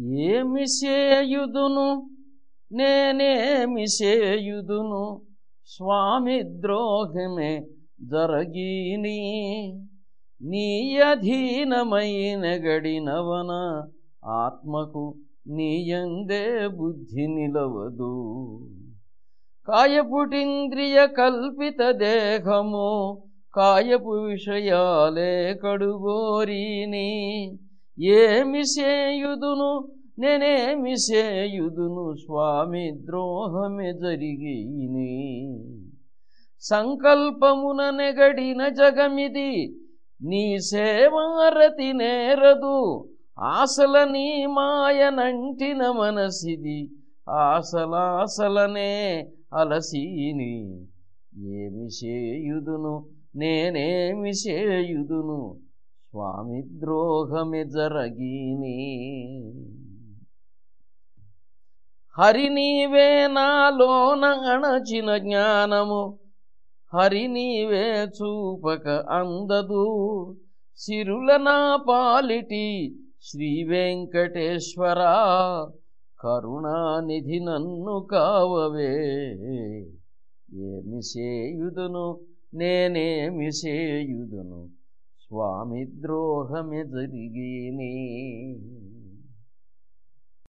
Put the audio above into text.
ఏమి నేనేమిసేయుదును నేనేమి స్వామి ద్రోహమే జరగీని. నీ అధీనమైన గడినవన ఆత్మకు నీయందే బుద్ధి నిలవదు. కాయపుటింద్రియ కల్పిత దేహము కాయపు విషయాలే కడుగోరీని. ఏమి సేయుదును నేనేమి సేయుదును స్వామి ద్రోహమే జరిగిని. సంకల్పమున నెగడిన జగమిది నీ సేవారతి నేరదు. ఆశల నీ మాయనంటిన మనసిది ఆశలాసలనే అలసీని. ఏమి చేయుదును? నేనేమి చేయుదును? స్వామి ద్రోహమి జరగీని. హరి నీవే నాలోన అణచిన జ్ఞానము. హరి నీవే చూపక అందదు. సిరుల నా పాలిటి శ్రీ వెంకటేశ్వర కరుణానిధి నన్ను కావవే. ఏమి చేయుదును? నేనేమి చేయుదును? స్వామి ద్రోహమే జరిగిని